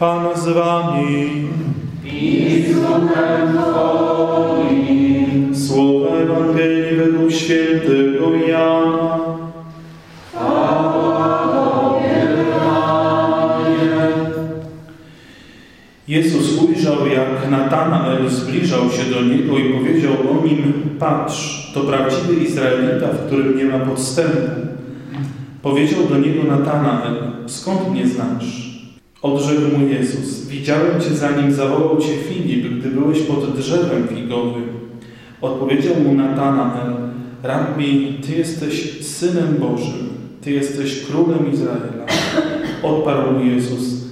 Pan z wami. I z Twoim. Słowa Ewangelii według świętego Jana. Jezus ujrzał, jak Natanael zbliżał się do Niego i powiedział o nim, patrz, to prawdziwy Izraelita, w którym nie ma podstępu. Powiedział do Niego Natanael, skąd mnie znasz? Odrzekł mu Jezus, widziałem Cię zanim zawołał Cię Filip, gdy byłeś pod drzewem figowym. Odpowiedział mu Natanael, Rabbi, Ty jesteś Synem Bożym, Ty jesteś Królem Izraela. Odparł mu Jezus,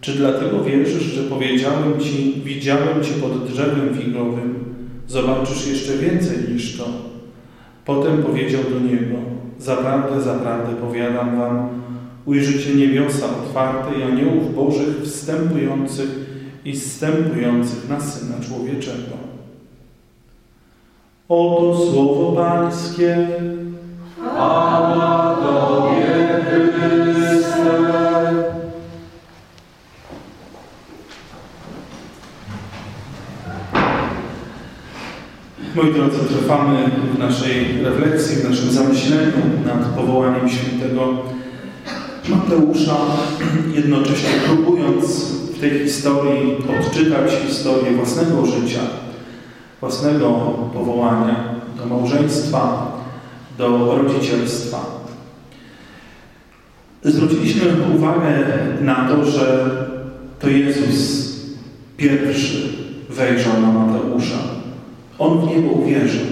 czy dlatego wierzysz, że powiedziałem Ci, widziałem Cię pod drzewem figowym? Zobaczysz jeszcze więcej niż to. Potem powiedział do niego, zaprawdę, zaprawdę powiadam Wam, ujrzycie niebiosa otwarte i aniołów bożych wstępujących i zstępujących na Syna Człowieczego. Oto słowo Pańskie. Chwała Tobie, Chryste. Moi drodzy, trwamy w naszej refleksji, w naszym zamyśleniu nad powołaniem świętego Mateusza, jednocześnie próbując w tej historii odczytać historię własnego życia, własnego powołania do małżeństwa, do rodzicielstwa. Zwróciliśmy uwagę na to, że to Jezus pierwszy wejrzał na Mateusza. On w Niego uwierzył.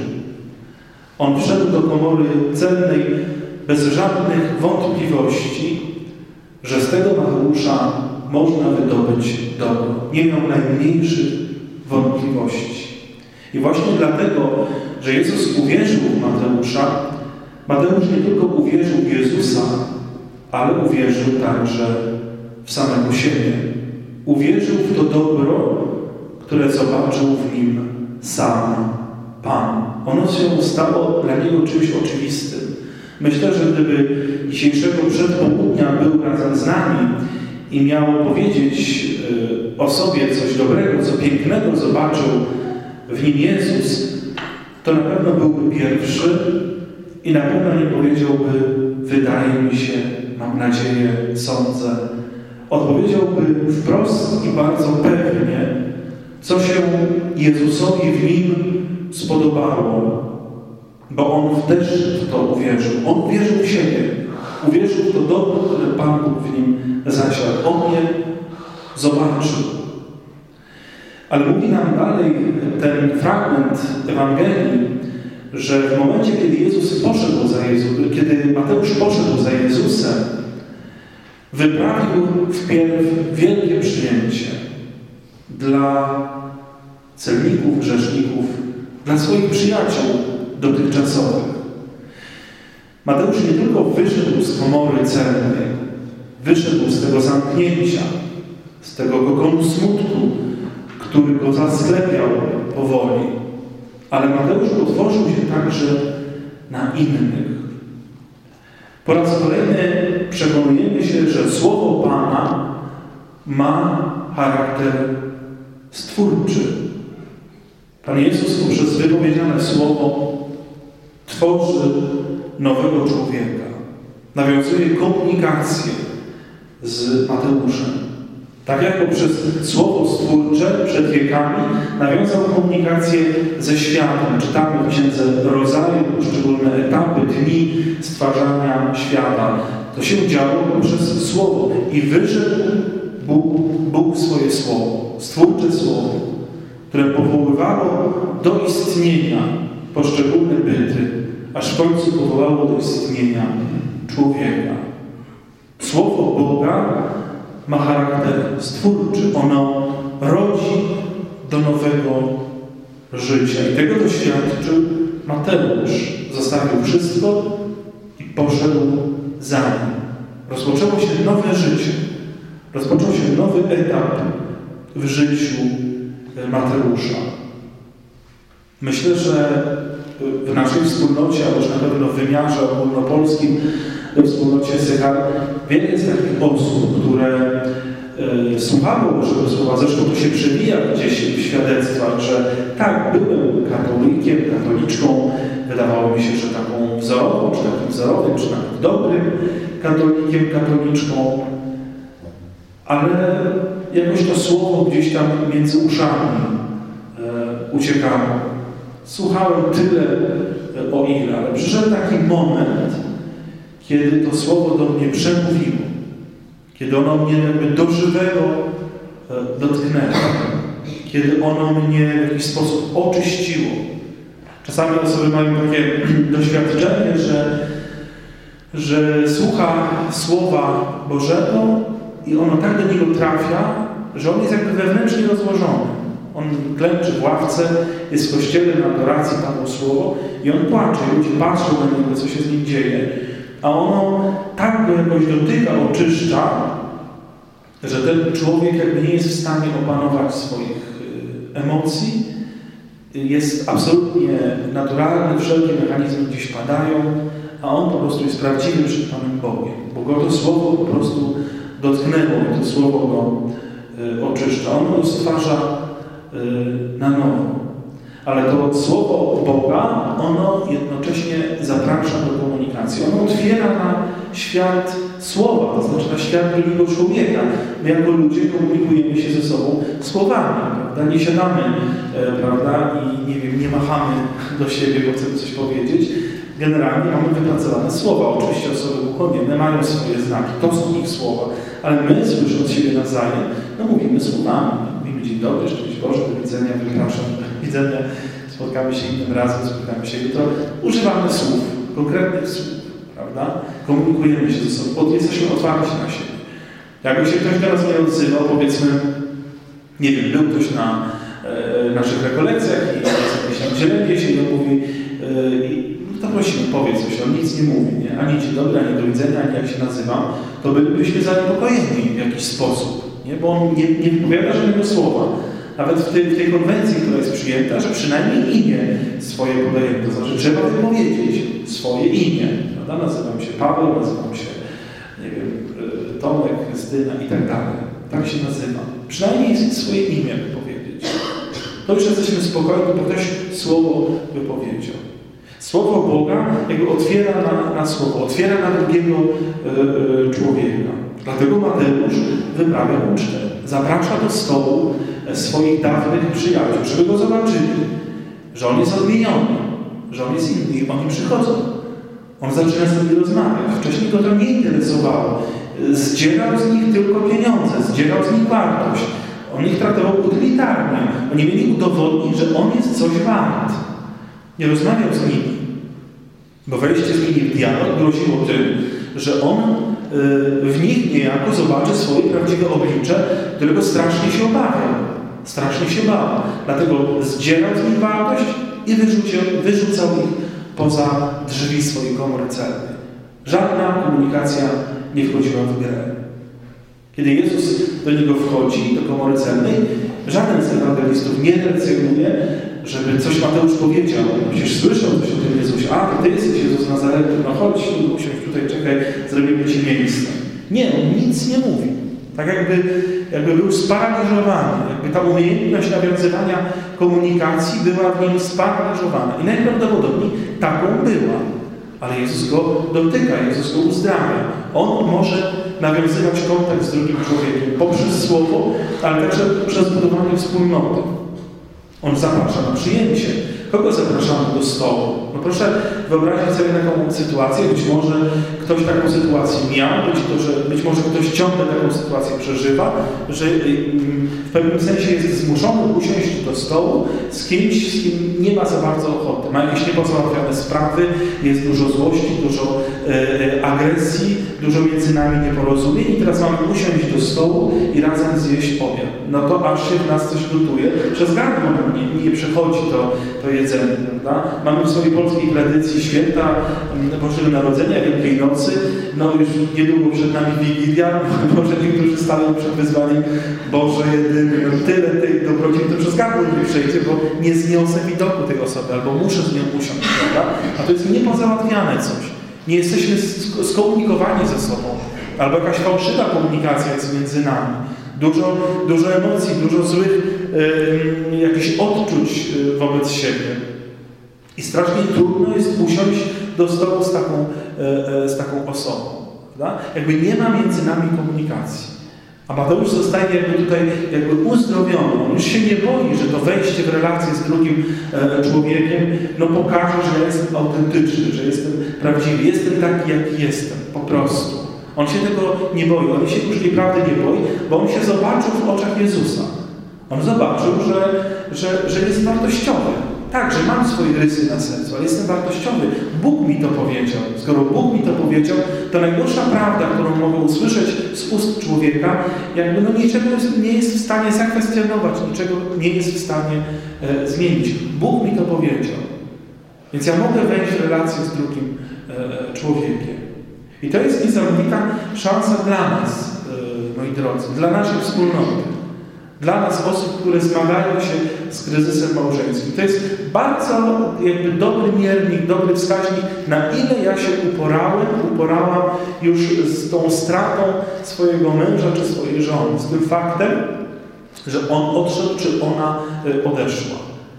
On wszedł do komory celnej bez żadnych wątpliwości, że z tego Mateusza można wydobyć dobro. Nie miał najmniejszych wątpliwości. I właśnie dlatego, że Jezus uwierzył w Mateusza, Mateusz nie tylko uwierzył w Jezusa, ale uwierzył także w samego siebie. Uwierzył w to dobro, które zobaczył w nim sam Pan. Ono się stało dla Niego czymś oczywistym. Myślę, że gdyby dzisiejszego przedpołudnia był razem z nami i miał powiedzieć y, o sobie coś dobrego, co pięknego zobaczył w nim Jezus, to na pewno byłby pierwszy i na pewno nie powiedziałby, wydaje mi się, mam nadzieję, sądzę. Odpowiedziałby wprost i bardzo pewnie, co się Jezusowi w nim spodobało, bo On też w to uwierzył. On uwierzył w siebie. Uwierzył w to dobro, które Pan Bóg w nim zasiadł. On je zobaczył. Ale mówi nam dalej ten fragment Ewangelii, że w momencie, kiedy Jezus poszedł za Jezusem, kiedy Mateusz poszedł za Jezusem, wyprawił wpierw wielkie przyjęcie dla celników, grzeszników, dla swoich przyjaciół dotychczasowych. Mateusz nie tylko wyszedł z komory celnej, wyszedł z tego zamknięcia, z tego kokonu smutku, który go zasklepiał powoli, ale Mateusz otworzył się także na innych. Po raz kolejny przekonujemy się, że Słowo Pana ma charakter stwórczy. Pan Jezus poprzez wypowiedziane Słowo tworzy nowego człowieka. Nawiązuje komunikację z Mateuszem. Tak jak poprzez Słowo Stwórcze przed wiekami nawiązał komunikację ze światem. Czytamy w Księdze Rodzaju poszczególne etapy, dni stwarzania świata. To się działo poprzez Słowo. I wyszedł Bóg, Bóg swoje Słowo, Stwórcze Słowo, które powoływało do istnienia poszczególne byty, aż w końcu powołało do istnienia człowieka. Słowo Boga ma charakter stwórczy. Ono rodzi do nowego życia. I tego doświadczył Mateusz. Zostawił wszystko i poszedł za nim. Rozpoczęło się nowe życie. Rozpoczął się nowy etap w życiu Mateusza. Myślę, że w naszej wspólnocie, a już na pewno w wymiarze ogólnopolskim, we wspólnocie Sychar, wiele jest takich osób, które e, słuchało Bożego Słowa. Zresztą to się przewija gdzieś w świadectwach, że tak, byłem katolikiem, katoliczką. Wydawało mi się, że taką wzorową, czy takim wzorowym, czy nawet dobrym katolikiem, katoliczką. Ale jakoś to słowo gdzieś tam między uszami e, uciekało. Słuchałem tyle, e, o ile, ale przyszedł taki moment, kiedy to słowo do mnie przemówiło, kiedy ono mnie jakby do żywego e, dotknęło, kiedy ono mnie w jakiś sposób oczyściło. Czasami osoby mają takie doświadczenie, że, że słucha słowa Bożego i ono tak do niego trafia, że on jest jakby wewnętrznie rozłożony. On klęczy w ławce, jest w kościele na adoracji Panu Słowo i on płacze. Ludzie patrzą na niego, co się z nim dzieje. A ono tak go jakoś dotyka, oczyszcza, że ten człowiek jakby nie jest w stanie opanować swoich y, emocji. Jest absolutnie naturalny, wszelkie mechanizmy gdzieś padają, a on po prostu jest prawdziwym przed Panem Bogiem. Bo go to słowo po prostu dotknęło to słowo go y, oczyszcza. Ono stwarza na nowo. Ale to słowo Boga, ono jednocześnie zaprasza do komunikacji. Ono otwiera na świat słowa, to znaczy na świat drugiego człowieka. My jako ludzie komunikujemy się ze sobą słowami, prawda? Nie siadamy, e, prawda, i nie wiem, nie machamy do siebie, bo chcemy coś powiedzieć. Generalnie mamy wypracowane słowa. Oczywiście osoby ukończone mają swoje znaki, to są ich słowa, ale my słysząc siebie nawzajem, no mówimy słowami. Dobry, szczęść Boże, do widzenia, wypraszam, do widzenia, spotkamy się innym razem, spotkamy się jutro. Używamy słów, konkretnych słów, prawda? Komunikujemy się ze sobą, jesteśmy otwarci na siebie. Jakby się ktoś teraz nie odzywał, powiedzmy, nie wiem, był ktoś na e, naszych rekolekcjach i jest jakieś tam dzielenie się i mówi, e, to prosimy, powiedz coś, on nic nie mówi, nie? ani dzień dobry, ani do widzenia, ani jak się nazywam, to bylibyśmy zaniepokojeni w jakiś sposób, nie? bo on nie, nie wypowiada żadnego słowa. Nawet w tej, w tej konwencji, która jest przyjęta, że przynajmniej imię swoje podajemy, to znaczy trzeba wypowiedzieć swoje imię. Prawda? Nazywam się Paweł, nazywam się, nie wiem, e, Tomek, Krystyna i tak dalej. Tak się nazywam. Przynajmniej swoje imię wypowiedzieć. To już jesteśmy spokojni, bo ktoś słowo wypowiedział. Słowo Boga jakby otwiera na, na słowo, otwiera na drugiego e, e, człowieka. Dlatego Mateusz wyprawia ucztę. Zaprasza do stołu swoich dawnych przyjaciół, żeby go zobaczyli, że on jest odmieniony, że on jest inny i oni przychodzą. On zaczyna z nimi rozmawiać. Wcześniej go to nie interesowało. Zdzierał z nich tylko pieniądze, zdzierał z nich wartość. On ich traktował utylitarnie. Oni mieli udowodnić, że on jest coś wart. Nie rozmawiał z nimi. Bo wejście z nimi w dialog groziło tym, że on w nich niejako zobaczy swoje prawdziwe oblicze, którego strasznie się obawiał. Strasznie się bał. Dlatego zdzierał z nich wartość i wyrzucił, wyrzucał ich poza drzwi swojej komory celnej. Żadna komunikacja nie wchodziła w grę. Kiedy Jezus do niego wchodzi, do komory celnej, żaden z ewangelistów nie recenzuje, żeby coś Mateusz powiedział. Przecież słyszał coś o tym Jezusie. A, to Ty jesteś Jezus Nazaretu, no chodź, usiądź tutaj, czekaj, zrobimy Ci miejsce. Nie, on nic nie mówi. Tak jakby, jakby był sparaliżowany, jakby ta umiejętność nawiązywania komunikacji była w nim sparaliżowana. I najprawdopodobniej taką była. Ale Jezus go dotyka, Jezus go uzdrawia. On może nawiązywać kontakt z drugim człowiekiem poprzez słowo, ale także przez budowanie wspólnoty. On zaprasza na przyjęcie. Kogo zapraszamy do stołu? No proszę wyobrazić sobie taką sytuację, być może ktoś taką sytuację miał, być, to, że, być może ktoś ciągle taką sytuację przeżywa, że mm, w pewnym sensie jest zmuszony usiąść do stołu z kimś, z kim nie ma za bardzo ochoty. Ma jakieś niepozałatwione sprawy, jest dużo złości, dużo e, e, agresji, dużo między nami nieporozumień i teraz mamy usiąść do stołu i razem zjeść obiad. No to aż się w nas coś gotuje. Przez gardło nie, nie przechodzi to, to prawda? Mamy w swojej polskiej tradycji święta mm, Bożego Narodzenia, Wielkiej Nocy. No już niedługo przed nami Wigilia. Może niektórzy stają przed wyzwaniem Boże jedyny. No tyle tej dobroci, to przez gardło nie przejdzie, bo nie zniosę widoku tej osoby, albo muszę z nią usiąść, prawda? A to jest niepozałatwiane coś. Nie jesteśmy skomunikowani ze sobą. Albo jakaś fałszywa komunikacja jest między nami. Dużo, dużo emocji, dużo złych jakichś odczuć y, wobec siebie. I strasznie trudno jest usiąść do stołu z taką, y, z taką osobą. Prawda? Jakby nie ma między nami komunikacji. A Mateusz zostaje jakby tutaj jakby uzdrowiony. On już się nie boi, że to wejście w relację z drugim e, człowiekiem no pokaże, że jestem autentyczny, że jestem prawdziwy. Jestem taki, jaki jestem. Po prostu. On się tego nie boi. On się już nieprawdy nie boi, bo on się zobaczył w oczach Jezusa. On zobaczył, że, że, że jest wartościowy. Tak, że mam swoje rysy na sercu, ale jestem wartościowy. Bóg mi to powiedział. Skoro Bóg mi to powiedział, to najgorsza prawda, którą mogę usłyszeć z ust człowieka, jakby no niczego nie jest w stanie zakwestionować, niczego nie jest w stanie e, zmienić. Bóg mi to powiedział. Więc ja mogę wejść w relację z drugim e, człowiekiem. I to jest niesamowita szansa dla nas, e, moi drodzy, dla naszej wspólnoty. Dla nas, osób, które zmagają się z kryzysem małżeńskim. To jest bardzo jakby dobry miernik, dobry wskaźnik, na ile ja się uporałem, uporałam już z tą stratą swojego męża czy swojej żony, z tym faktem, że on odszedł, czy ona y, odeszła.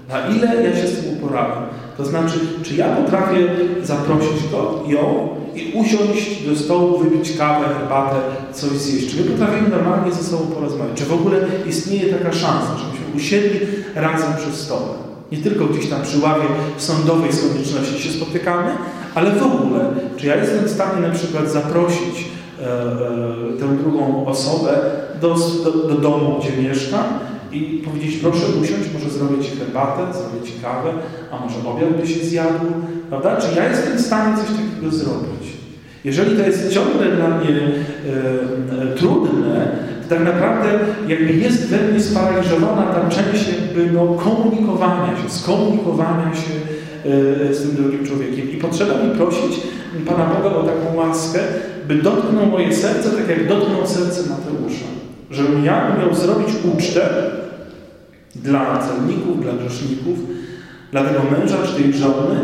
Na ile ja się z tym uporałem. To znaczy, czy ja potrafię zaprosić go, ją i usiąść do stołu, wypić kawę, herbatę, coś zjeść. Czy my potrafimy normalnie ze sobą porozmawiać? Czy w ogóle istnieje taka szansa, żebyśmy usiedli razem przy stole? Nie tylko gdzieś tam przy ławie sądowej z konieczności się spotykamy, ale w ogóle, czy ja jestem w stanie na przykład zaprosić e, e, tę drugą osobę do, do, do domu, gdzie mieszkam i powiedzieć, proszę usiąść, może zrobię Ci herbatę, zrobię Ci kawę, a może obiad by się zjadł, prawda? Czy ja jestem w stanie coś takiego zrobić? Jeżeli to jest ciągle dla mnie e, e, trudne, to tak naprawdę jakby jest we mnie sparaliżowana ta część jakby no, komunikowania się, skomunikowania się e, z tym drugim człowiekiem. I potrzeba mi prosić Pana Boga o taką łaskę, by dotknął moje serce, tak jak dotknął serce Mateusza. Żebym ja miał zrobić ucztę dla celników, dla grzeszników, dla tego męża czy tej żony,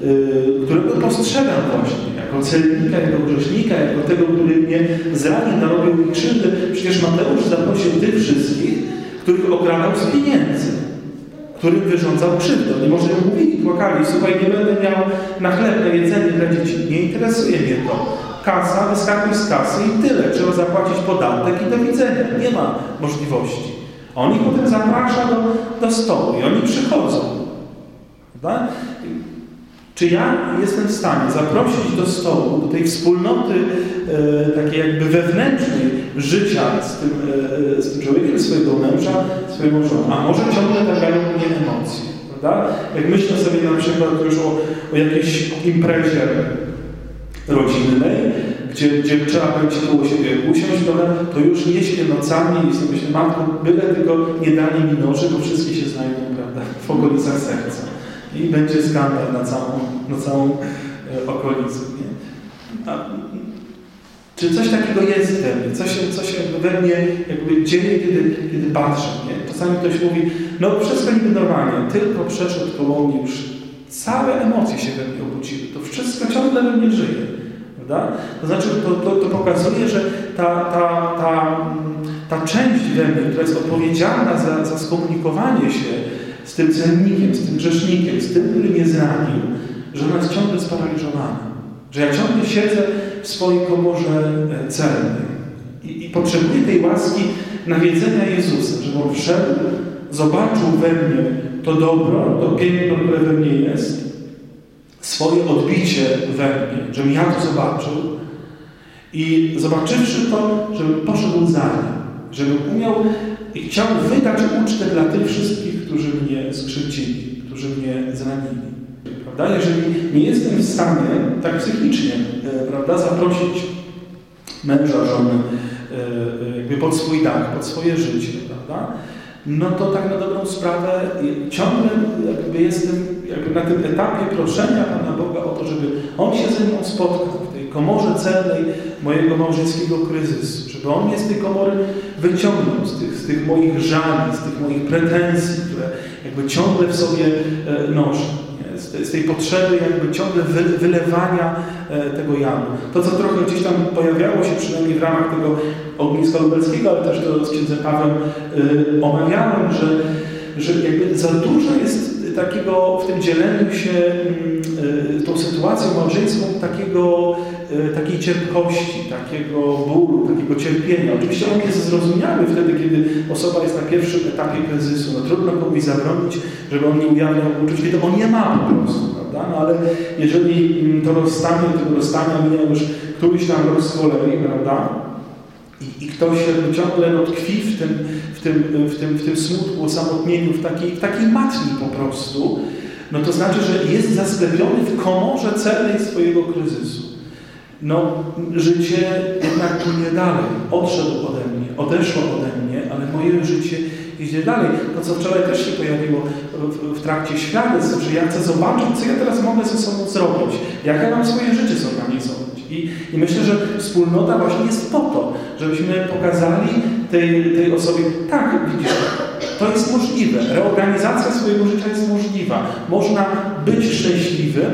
yy, którego postrzegam właśnie jako celnika, jako grzesznika, jako tego, który mnie zranił, narobił mi krzywdę. Przecież Mateusz zaprosił tych wszystkich, których okradał z pieniędzy, którym wyrządzał krzywdę. Oni może mówili, płakali, słuchaj, nie będę miał na chleb, na jedzenie dla dzieci. Nie interesuje mnie to. Kasa, wyskakuj z kasy i tyle. Trzeba zapłacić podatek i do widzenia. Nie ma możliwości. On ich potem zaprasza do, do stołu i oni przychodzą. Prawda? Czy ja jestem w stanie zaprosić do stołu, do tej wspólnoty e, takiej jakby wewnętrznej życia z tym, e, z tym człowiekiem, swojego męża, swojego żony, a może ciągle tagają mnie emocje, prawda? Jak myślę sobie na przykład już o, o jakiejś imprezie rodzinnej, gdzie, gdzie trzeba będzie koło siebie usiąść, to, to już nie śpię nocami i sobie myślę, matko, byle tylko nie dali mi noży, bo wszystkie się znajdą, prawda, w okolicach serca i będzie skandal na całą, na całą e, okolicę. A, czy coś takiego jest we mnie? Co się, co się we mnie jakby dzieje, kiedy, kiedy patrzę? Nie? Czasami ktoś mówi, no wszystko niby normalnie, tylko przeszedł koło mnie już całe emocje się we mnie obudziły. To wszystko ciągle we mnie żyje. Prawda? To znaczy, to, to, to pokazuje, że ta, ta, ta, ta część we mnie, która jest odpowiedzialna za, za skomunikowanie się z tym cennikiem, z tym grzesznikiem, z tym, który mnie zranił, że ona jest ciągle sparaliżowana. Że ja ciągle siedzę w swojej komorze e, celnej i, i potrzebuję tej łaski nawiedzenia Jezusa, żeby On wszedł, zobaczył we mnie to dobro, to piękno, które we mnie jest, swoje odbicie we mnie, żebym ja to zobaczył i zobaczywszy to, żebym poszedł za nim, żebym umiał i chciał wydać ucztę dla tych wszystkich, którzy mnie skrzywdzili, którzy mnie zranili. Prawda? Jeżeli nie jestem w stanie tak psychicznie e, prawda, zaprosić męża, żony e, e, jakby pod swój dach, pod swoje życie, prawda? No to tak na dobrą sprawę ciągle jakby jestem jakby na tym etapie proszenia Pana Boga o to, żeby On się ze mną spotkał w tej komorze celnej mojego małżeńskiego kryzysu, żeby On mnie z tej komory wyciągnął, z tych, z tych moich żali, z tych moich pretensji, które jakby ciągle w sobie e, noszę. Z tej potrzeby jakby ciągle wylewania e, tego jadu. To, co trochę gdzieś tam pojawiało się, przynajmniej w ramach tego ogniska lubelskiego, ale też to z księdzem Pawłem e, omawiałem, że, że jakby za dużo jest takiego w tym dzieleniu się mm, tą sytuacją małżeńską takiego, takiej cierpkości, takiego bólu, takiego cierpienia. Oczywiście on jest zrozumiały wtedy, kiedy osoba jest na pierwszym etapie kryzysu. No, trudno komuś zabronić, żeby on nie ujawniał uczuć, kiedy on nie ma po prostu, prawda? No, ale jeżeli mm, to rozstanie, tego rozstania minął już któryś tam rok prawda? I, I, ktoś jakby ciągle no, tkwi w tym, w, tym, w, tym, w tym smutku, osamotnieniu, w takiej, w takiej matni po prostu, no to znaczy, że jest zasklepiony w komorze celnej swojego kryzysu. No, życie jednak płynie dalej. Odszedł ode mnie, odeszło ode mnie, ale moje życie idzie dalej. To, co wczoraj też się pojawiło w, w trakcie świadectw, że ja chcę zobaczyć, co ja teraz mogę ze sobą zrobić, jak ja mam swoje życie zorganizować. I, I myślę, że wspólnota właśnie jest po to, żebyśmy pokazali tej, tej osobie, tak, widzisz, to jest możliwe. Reorganizacja swojego życia jest możliwa. Można być szczęśliwym,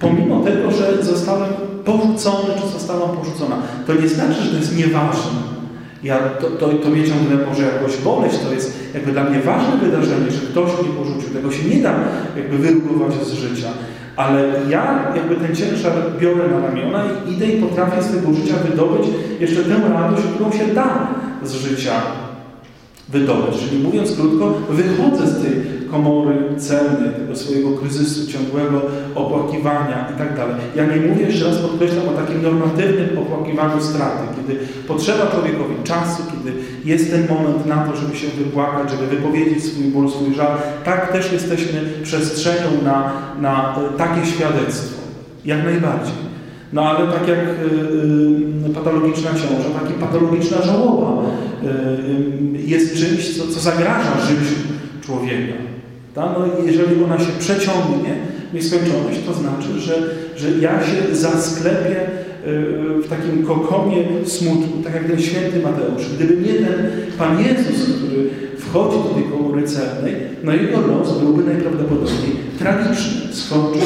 pomimo tego, że zostałem porzucony, czy zostałam porzucona. To nie znaczy, że to jest nieważne. Ja, to, to, to mnie ciągle może jakoś boleć, to jest jakby dla mnie ważne wydarzenie, że ktoś mnie porzucił. Tego się nie da jakby wyrugować z życia. Ale ja jakby ten ciężar biorę na ramiona i idę i potrafię z tego życia wydobyć jeszcze tę radość, którą się da z życia wydobyć. Czyli mówiąc krótko, wychodzę z tej komory celnej, tego swojego kryzysu, ciągłego opłakiwania i tak. Ja nie mówię, jeszcze raz podkreślam, o takim normatywnym opłakiwaniu straty, kiedy potrzeba człowiekowi czasu, kiedy jest ten moment na to, żeby się wypłakać, żeby wypowiedzieć swój ból, swój żal. Tak też jesteśmy przestrzenią na, na takie świadectwo. Jak najbardziej. No ale tak jak y, y, patologiczna ciąża, tak i patologiczna żałoba jest czymś, co, co zagraża życiu człowieka. Tak? No, jeżeli ona się przeciągnie w nieskończoność, to znaczy, że, że ja się zasklepię w takim kokonie smutku, tak jak ten święty Mateusz. Gdyby nie ten Pan Jezus, który wchodzi do tej komory celnej, no jego los byłby najprawdopodobniej tragiczny, skończył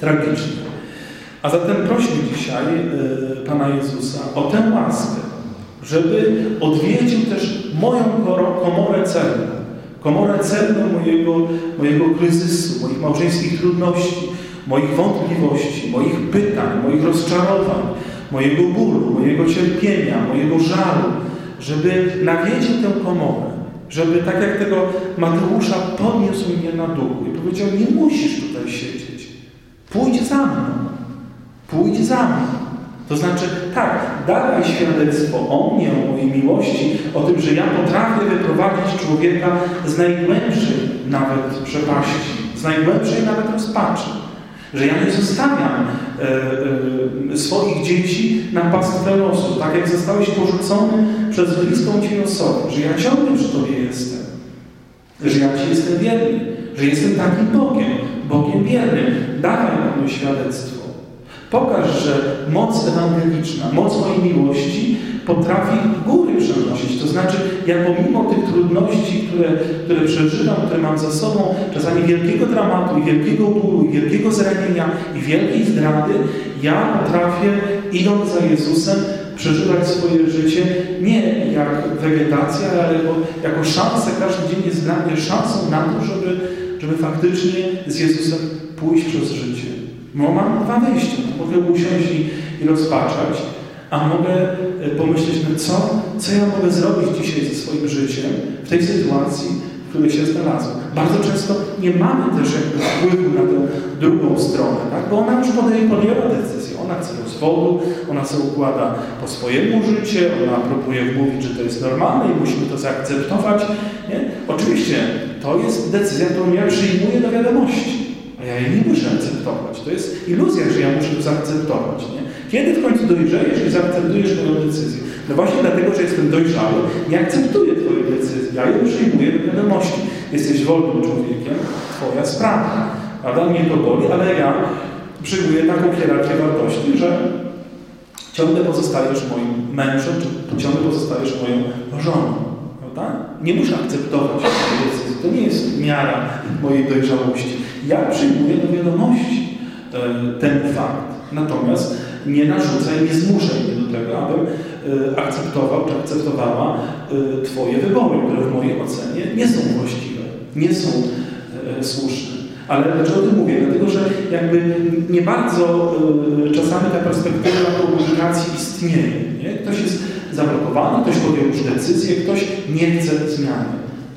tragicznie. A zatem prosimy dzisiaj y, Pana Jezusa o tę łaskę, żeby odwiedził też moją komorę celną, komorę celną mojego, mojego kryzysu, moich małżeńskich trudności, moich wątpliwości, moich pytań, moich rozczarowań, mojego bólu, mojego cierpienia, mojego żalu, żeby nawiedził tę komorę, żeby tak jak tego Mateusza podniósł mnie na duchu i powiedział, nie musisz tutaj siedzieć, pójdź za mną. Pójdź za mną. To znaczy, tak, dawaj świadectwo o mnie, o mojej miłości, o tym, że ja potrafię wyprowadzić człowieka z najgłębszej nawet przepaści, z najgłębszej nawet rozpaczy. Że ja nie zostawiam e, e, swoich dzieci na pastwę losu, tak jak zostałeś porzucony przez bliską Ci osobę, że ja ciągle przy Tobie jestem, że ja Ci jestem wierny, że jestem takim Bogiem, Bogiem wiernym. Dawaj nam świadectwo. Pokaż, że moc ewangeliczna, moc mojej miłości potrafi góry przenosić. To znaczy, ja pomimo tych trudności, które, które przeżywam, które mam za sobą, czasami wielkiego dramatu, i wielkiego bólu, i wielkiego zranienia, i wielkiej zdrady, ja potrafię, idąc za Jezusem, przeżywać swoje życie nie jak wegetacja, ale jako, szansę. Każdy dzień jest dla mnie szansą na to, żeby, żeby faktycznie z Jezusem pójść przez życie. No mam dwa wyjścia. Mogę usiąść i, i rozpaczać, a mogę e, pomyśleć, no co, co ja mogę zrobić dzisiaj ze swoim życiem w tej sytuacji, w której się znalazłem. Bardzo często nie mamy też jakby wpływu na tę drugą stronę, tak? bo ona już podjęła decyzję. Ona chce rozwodu, ona sobie układa po swojemu życie, ona próbuje wmówić, że to jest normalne i musimy to zaakceptować. Nie? Oczywiście to jest decyzja, którą ja przyjmuję do wiadomości. A ja jej nie muszę akceptować. To jest iluzja, że ja muszę to zaakceptować. Nie? Kiedy w końcu dojrzejesz i zaakceptujesz moją decyzję? No właśnie dlatego, że jestem dojrzały, nie akceptuję Twojej decyzji. Ja ją przyjmuję do wiadomości. Jesteś wolnym człowiekiem, Twoja sprawa. Prawda? Mnie to boli, ale ja przyjmuję taką hierarchię wartości, że ciągle pozostajesz moim mężem, czy ciągle pozostajesz moją żoną. Prawda? Nie muszę akceptować tej decyzji. To nie jest miara mojej dojrzałości. Ja przyjmuję do wiadomości e, ten fakt. Natomiast nie narzucaj, nie zmuszaj mnie do tego, abym e, akceptował czy akceptowała e, Twoje wybory, które w mojej ocenie nie są właściwe, nie są słuszne. Ale dlaczego o tym mówię? Dlatego, że jakby nie bardzo czasami ta perspektywa komunikacji istnieje. Nie? Ktoś jest zablokowany, ktoś podjął już decyzję, ktoś nie chce zmiany.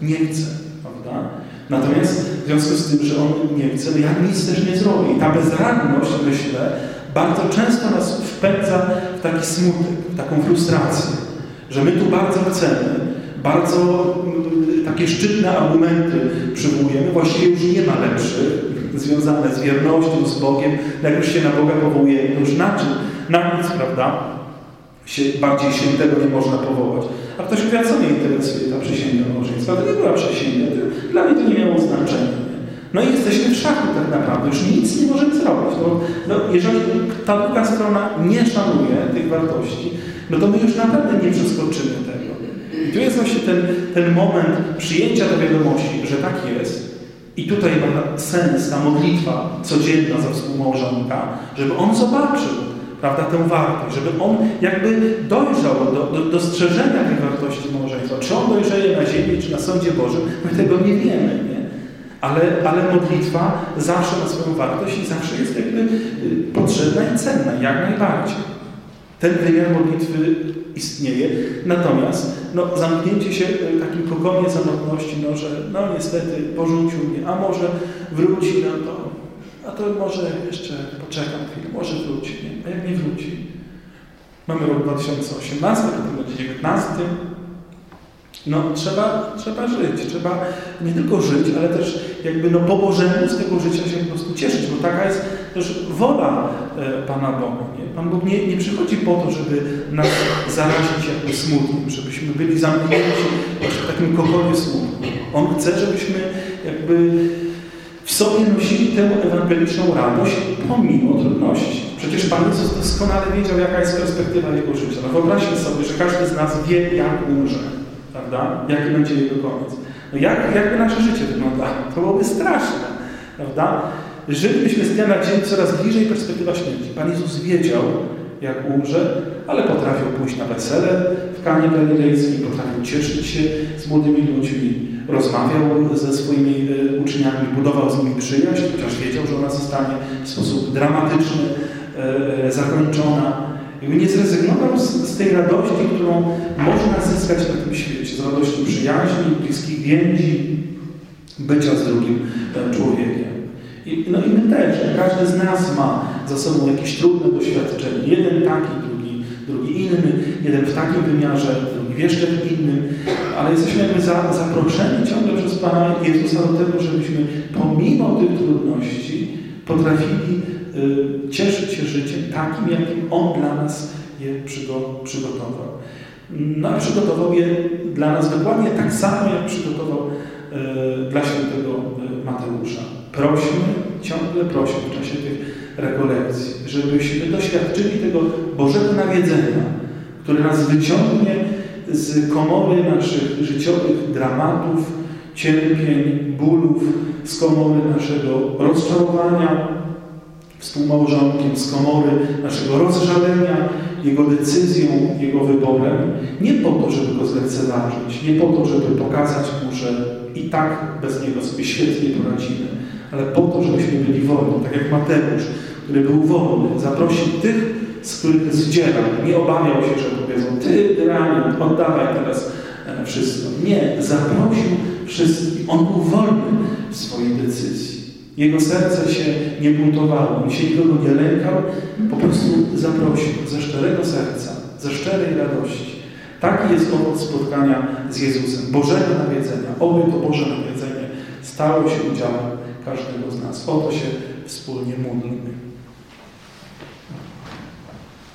Nie chce, prawda? Natomiast w związku z tym, że on nie chce, no ja nic też nie zrobię. I ta bezradność, myślę, bardzo często nas wpędza w taki smutek, w taką frustrację, że my tu bardzo chcemy, bardzo mm, takie szczytne argumenty przywołujemy, właściwie już nie ma lepszych, związane z wiernością, z Bogiem, jak już się na Boga powołujemy, to już na czym? Na nic, prawda? Się, bardziej świętego nie można powołać. A ktoś mówi, a co mnie interesuje ta przysięga małżeństwa? To nie była przysięga, to, dla mnie to nie miało znaczenia. No i jesteśmy w szachu tak naprawdę, już nic nie możemy zrobić. No, no, jeżeli ta druga strona nie szanuje tych wartości, no to my już naprawdę nie przeskoczymy tego. I tu jest właśnie ten, ten moment przyjęcia do wiadomości, że tak jest. I tutaj ma sens ta modlitwa codzienna za współmałżonka, żeby on zobaczył, prawda, tę wartość, żeby on jakby dojrzał do, do dostrzeżenia tej wartości małżeństwa. Czy on dojrzeje na ziemi, czy na sądzie Bożym, my tego nie wiemy. Nie? Ale, ale modlitwa zawsze ma swoją wartość i zawsze jest jakby y, potrzebna i cenna, jak najbardziej. Ten wymiar modlitwy istnieje, natomiast no, zamknięcie się w takim kokonie samotności, no, że no niestety porzucił mnie, a może wróci, no to, a to może jeszcze poczekam chwilę, może wróci, nie? a jak nie wróci? Mamy rok 2018, rok 2019, no, trzeba, trzeba żyć, trzeba nie tylko żyć, ale też jakby no, po Bożemu z tego życia się po prostu cieszyć, bo taka jest też wola e, Pana Boga. Nie? Pan Bóg nie, nie przychodzi po to, żeby nas zarazić jakby smutkiem, żebyśmy byli zamknięci w takim kokonie smutku. On chce, żebyśmy jakby w sobie nosili tę ewangeliczną radość pomimo trudności. Przecież Pan Jezus doskonale wiedział, jaka jest perspektywa Jego życia. No wyobraźmy sobie, że każdy z nas wie, jak umrze prawda? Jaki będzie jego koniec? No jak, jakby nasze życie wyglądało? To byłoby straszne, prawda? Żylibyśmy z dnia na dzień coraz bliżej perspektywa śmierci. Pan Jezus wiedział, jak umrze, ale potrafił pójść na wesele w Kanie Galilejskiej, potrafił cieszyć się z młodymi ludźmi, rozmawiał ze swoimi e, uczniami, budował z nimi przyjaźń, chociaż wiedział, że ona zostanie w sposób dramatyczny e, e, zakończona. Jakby nie zrezygnował z, z, tej radości, którą można zyskać na tym świecie, z radości przyjaźni, bliskich więzi, bycia z drugim człowiekiem. I, no i my też, każdy z nas ma za sobą jakieś trudne doświadczenie. Jeden taki, drugi, drugi inny, jeden w takim wymiarze, drugi w jeszcze innym, ale jesteśmy jakby za, zaproszeni ciągle przez Pana Jezusa do tego, żebyśmy pomimo tych trudności potrafili Y, cieszyć się życiem takim, jakim On dla nas je przygotował. No a przygotował je dla nas dokładnie tak samo, jak przygotował y, dla świętego y, Mateusza. Prośmy, ciągle prośmy w czasie tych rekolekcji, żebyśmy doświadczyli tego Bożego nawiedzenia, które nas wyciągnie z komory naszych życiowych dramatów, cierpień, bólów, z komory naszego rozczarowania, współmałżonkiem z komory naszego rozżalenia, jego decyzją, jego wyborem, nie po to, żeby go zlekceważyć, nie po to, żeby pokazać mu, że i tak bez niego sobie świetnie poradzimy, ale po to, żebyśmy byli wolni, tak jak Mateusz, który był wolny, zaprosił tych, z których zdzierał, nie obawiał się, że powiedzą, ty dranie, oddawaj teraz e, wszystko. Nie, zaprosił wszystkich. On był wolny w swojej decyzji. Jego serce się nie buntowało, on się nikogo nie lękał, po prostu zaprosił ze szczerego serca, ze szczerej radości. Taki jest owoc spotkania z Jezusem, Bożego nawiedzenia. Oby to Boże nawiedzenie stało się udziałem każdego z nas. O to się wspólnie módlmy.